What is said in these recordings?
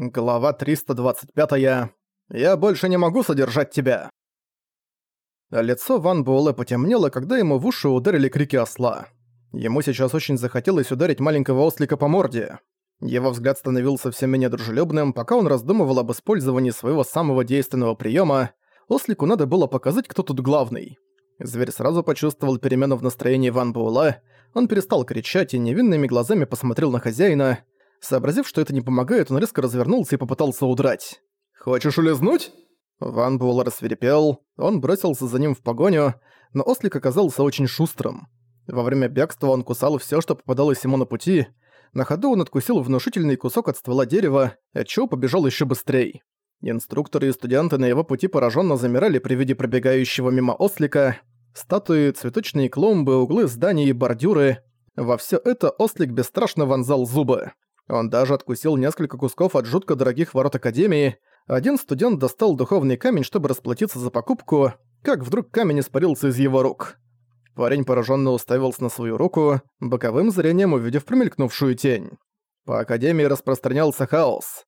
Глава 325. «Я больше не могу содержать тебя!» Лицо Ван Буэлэ потемнело, когда ему в уши ударили крики осла. Ему сейчас очень захотелось ударить маленького ослика по морде. Его взгляд становился все менее дружелюбным, пока он раздумывал об использовании своего самого действенного приема. Ослику надо было показать, кто тут главный. Зверь сразу почувствовал перемену в настроении Ван Буэлэ. Он перестал кричать и невинными глазами посмотрел на хозяина – Сообразив, что это не помогает, он резко развернулся и попытался удрать. «Хочешь улизнуть?» Ван Буэлл рассверепел, он бросился за ним в погоню, но ослик оказался очень шустрым. Во время бегства он кусал всё, что попадалось ему на пути. На ходу он откусил внушительный кусок от ствола дерева, отчего побежал ещё быстрее. Инструкторы и студенты на его пути поражённо замирали при виде пробегающего мимо ослика. Статуи, цветочные клумбы, углы зданий и бордюры. Во всё это ослик бесстрашно вонзал зубы. Он даже откусил несколько кусков от жутко дорогих ворот Академии. Один студент достал духовный камень, чтобы расплатиться за покупку, как вдруг камень испарился из его рук. Парень пораженно уставился на свою руку, боковым зрением увидев промелькнувшую тень. По Академии распространялся хаос.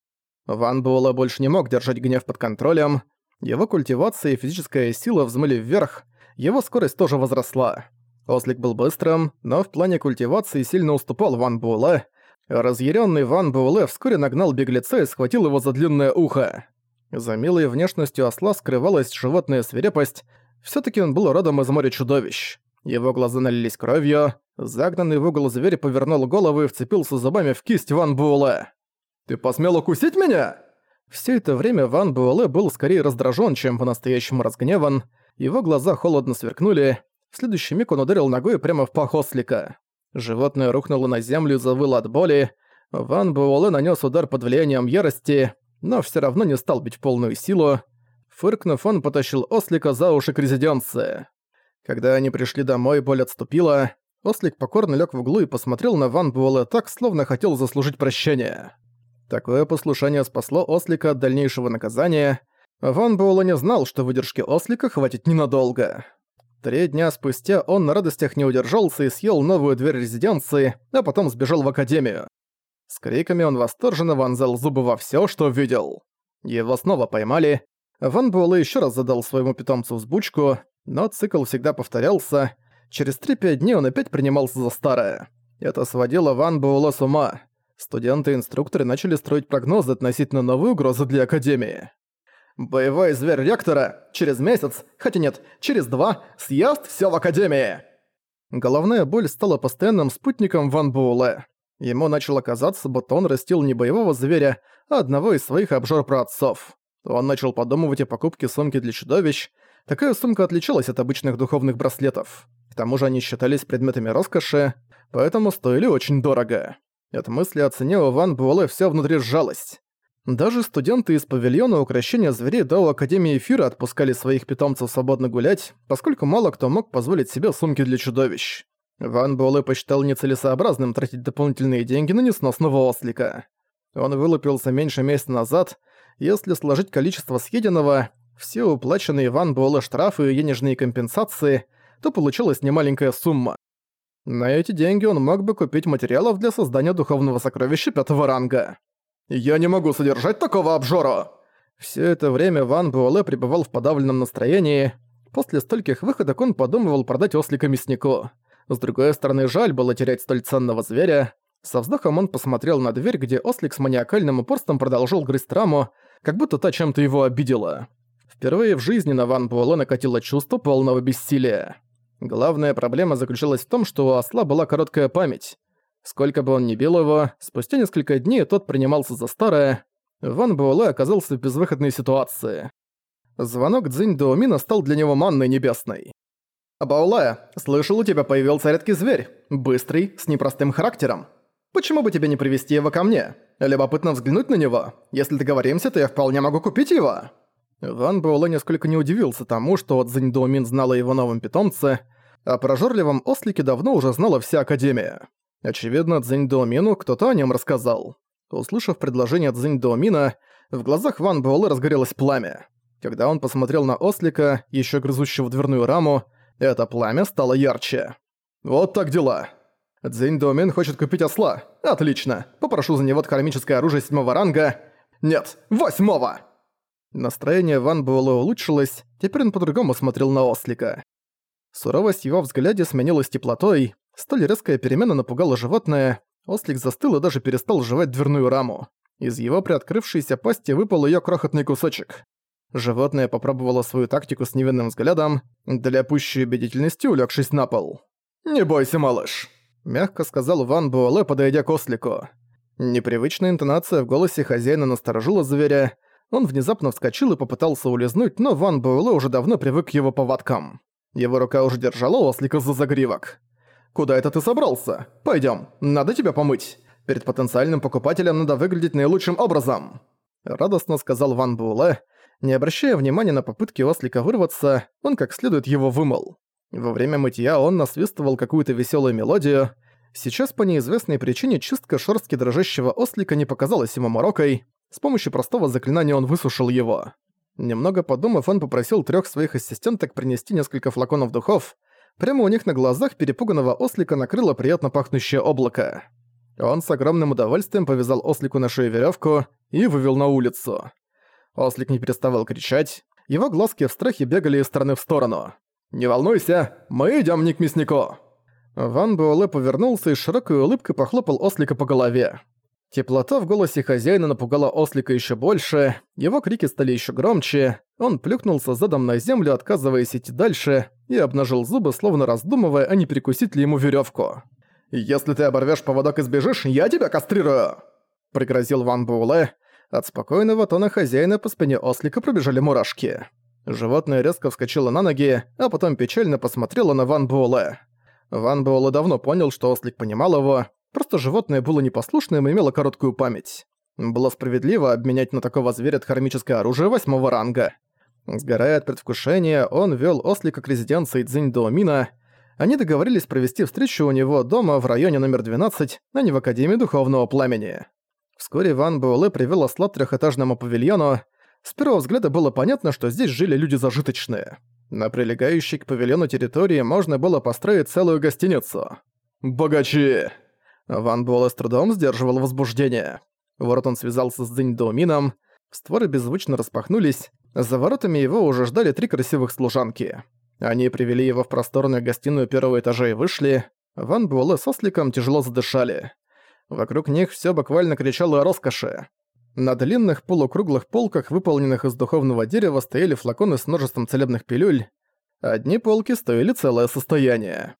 Ван Буэлла больше не мог держать гнев под контролем. Его культивация и физическая сила взмыли вверх, его скорость тоже возросла. Ослик был быстрым, но в плане культивации сильно уступал Ван Буэлла, Разъяренный Ван Буэлэ вскоре нагнал беглеца и схватил его за длинное ухо. За милой внешностью осла скрывалась животная свирепость, все таки он был родом из моря чудовищ. Его глаза налились кровью, загнанный в угол зверь повернул голову и вцепился зубами в кисть Ван Буэлэ. «Ты посмел укусить меня?» Все это время Ван Буэлэ был скорее раздражен, чем по-настоящему разгневан, его глаза холодно сверкнули, в следующий миг он ударил ногой прямо в пах ослика. Животное рухнуло на землю и завыло от боли. Ван Буэлэ нанес удар под влиянием ярости, но все равно не стал бить в полную силу. Фыркнув, он потащил ослика за уши к резиденции. Когда они пришли домой, боль отступила. Ослик покорно лег в углу и посмотрел на Ван Буэлэ так, словно хотел заслужить прощение. Такое послушание спасло ослика от дальнейшего наказания. Ван Буэлэ не знал, что выдержки ослика хватит ненадолго. Три дня спустя он на радостях не удержался и съел новую дверь резиденции, а потом сбежал в академию. С криками он восторженно вонзал зубы во всё, что видел. Его снова поймали. Ван Буэлэ ещё раз задал своему питомцу взбучку, но цикл всегда повторялся. Через 3-5 дней он опять принимался за старое. Это сводило Ван Буэлэ с ума. Студенты и инструкторы начали строить прогнозы относительно новой угрозы для Академии. Боевой зверь ректора через месяц, хотя нет, через два, съест всё в Академии!» Головная боль стала постоянным спутником Ван Буэлэ. Ему начало казаться, будто он растил не боевого зверя, а одного из своих обжор-праотцов. Он начал подумывать о покупке сумки для чудовищ. Такая сумка отличалась от обычных духовных браслетов. К тому же они считались предметами роскоши, поэтому стоили очень дорого. От мысли о цене у Ван Буэлэ всё внутри сжалось. Даже студенты из павильона украшения зверей до Академии Эфира отпускали своих питомцев свободно гулять, поскольку мало кто мог позволить себе сумки для чудовищ. Ван Буэлэ посчитал нецелесообразным тратить дополнительные деньги на несносного ослика. Он вылупился меньше месяца назад, если сложить количество съеденного, все уплаченные Ван Буэлэ штрафы и денежные компенсации, то получилась немаленькая сумма. На эти деньги он мог бы купить материалов для создания духовного сокровища пятого ранга. «Я не могу содержать такого обжора!» Все это время Ван Буэлэ пребывал в подавленном настроении. После стольких выходок он подумывал продать ослика мяснику. С другой стороны, жаль было терять столь ценного зверя. Со вздохом он посмотрел на дверь, где ослик с маниакальным упорством продолжил грызть раму, как будто та чем-то его обидела. Впервые в жизни на Ван Буэлэ накатило чувство полного бессилия. Главная проблема заключалась в том, что у осла была короткая память. Сколько бы он ни бил его, спустя несколько дней тот принимался за старое. Ван Буэлэ оказался в безвыходной ситуации. Звонок Цзинь Доумина стал для него манной небесной. «Баулая, слышал, у тебя появился редкий зверь. Быстрый, с непростым характером. Почему бы тебе не привести его ко мне? Любопытно взглянуть на него. Если договоримся, то я вполне могу купить его». Ван Буэлэ несколько не удивился тому, что Цзинь Доумин знала о его новом питомце, а прожорливом ослике давно уже знала вся Академия. Очевидно, Цзинь Доумину кто-то о нем рассказал. Услышав предложение Цзинь Доумина, в глазах Ван Буэлэ разгорелось пламя. Когда он посмотрел на ослика, еще грызущего дверную раму, это пламя стало ярче. «Вот так дела!» Цзинь Доумин хочет купить осла. Отлично. Попрошу за него кармическое оружие седьмого ранга. Нет, восьмого!» Настроение Ван Буэлэ улучшилось, теперь он по-другому смотрел на ослика. Суровость его взгляде сменилась теплотой, столь резкая перемена напугала животное, ослик застыл и даже перестал жевать дверную раму. Из его приоткрывшейся пасти выпал её крохотный кусочек. Животное попробовало свою тактику с невинным взглядом, для пущей убедительности улегшись на пол. «Не бойся, малыш», — мягко сказал Ван Буэлэ, подойдя к ослику. Непривычная интонация в голосе хозяина насторожила зверя. Он внезапно вскочил и попытался улизнуть, но Ван Буэлэ уже давно привык к его повадкам. Его рука уже держала ослика за загривок. «Куда это ты собрался? Пойдём, надо тебя помыть. Перед потенциальным покупателем надо выглядеть наилучшим образом!» Радостно сказал Ван Буэлэ. Не обращая внимания на попытки ослика вырваться, он как следует его вымыл. Во время мытья он насвистывал какую-то веселую мелодию. Сейчас по неизвестной причине чистка шерстки дрожащего ослика не показалась ему морокой. С помощью простого заклинания он высушил его. Немного подумав, он попросил трех своих ассистенток принести несколько флаконов духов. Прямо у них на глазах перепуганного ослика накрыло приятно пахнущее облако. Он с огромным удовольствием повязал ослику на шею веревку и вывел на улицу. Ослик не переставал кричать, его глазки в страхе бегали из стороны в сторону. «Не волнуйся, мы идем не к мяснику!» Ван Буэлэ повернулся и с широкой улыбкой похлопал ослика по голове. Теплота в голосе хозяина напугала ослика еще больше, его крики стали еще громче, он плюхнулся задом на землю, отказываясь идти дальше, и обнажил зубы, словно раздумывая, а не перекусить ли ему веревку. «Если ты оборвешь поводок и сбежишь, я тебя кастрирую!» Пригрозил Ван Буэлэ. От спокойного тона хозяина по спине ослика пробежали мурашки. Животное резко вскочило на ноги, а потом печально посмотрело на Ван Буэлэ. Ван Буэлэ давно понял, что ослик понимал его, просто животное было непослушным и имело короткую память. Было справедливо обменять на такого зверя дхармическое оружие восьмого ранга. Сгорая от предвкушения, он вел ослика к резиденции Цзинь они договорились провести встречу у него дома в районе номер 12, а не в Академии Духовного Пламени. Вскоре Ван Буэлэ привел осла к трехэтажному павильону. С первого взгляда было понятно, что здесь жили люди зажиточные. На прилегающей к павильону территории можно было построить целую гостиницу. «Богачи!» Ван Буэлэ с трудом сдерживал возбуждение. Вот он связался с Доумином, створы беззвучно распахнулись, за воротами его уже ждали три красивых служанки. Они привели его в просторную гостиную первого этажа и вышли. Ван Буэлэ с осликом тяжело задышали. Вокруг них все буквально кричало о роскоши. На длинных полукруглых полках, выполненных из духовного дерева, стояли флаконы с множеством целебных пилюль. Одни полки стоили целое состояние.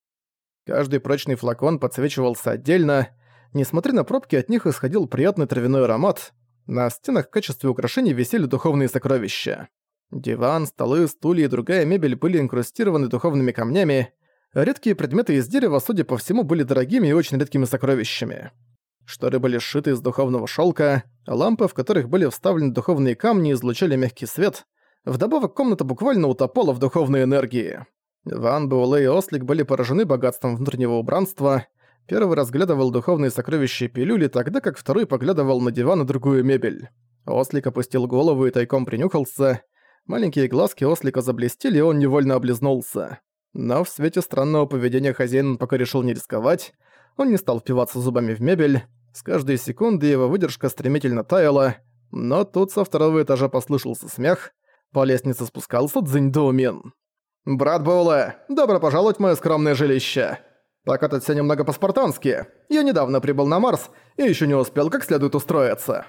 Каждый прочный флакон подсвечивался отдельно. Несмотря на пробки, от них исходил приятный травяной аромат. На стенах в качестве украшений висели духовные сокровища. Диван, столы, стулья и другая мебель были инкрустированы духовными камнями. Редкие предметы из дерева, судя по всему, были дорогими и очень редкими сокровищами. Шторы были сшиты из духовного шелка, лампы, в которых были вставлены духовные камни, излучали мягкий свет. Вдобавок комната буквально утопала в духовной энергии. Ван Буэлэ и Ослик были поражены богатством внутреннего убранства. Первый разглядывал духовные сокровища пилюли, тогда как второй поглядывал на диван и другую мебель. Ослик опустил голову и тайком принюхался. Маленькие глазки ослика заблестели, и он невольно облизнулся. Но в свете странного поведения хозяин пока решил не рисковать. Он не стал впиваться зубами в мебель. С каждой секунды его выдержка стремительно таяла. Но тут со второго этажа послышался смех. По лестнице спускался Цзиньдоумин. «Брат Боуле, добро пожаловать в моё скромное жилище. Пока тут всё немного по-спартански. Я недавно прибыл на Марс и ещё не успел как следует устроиться».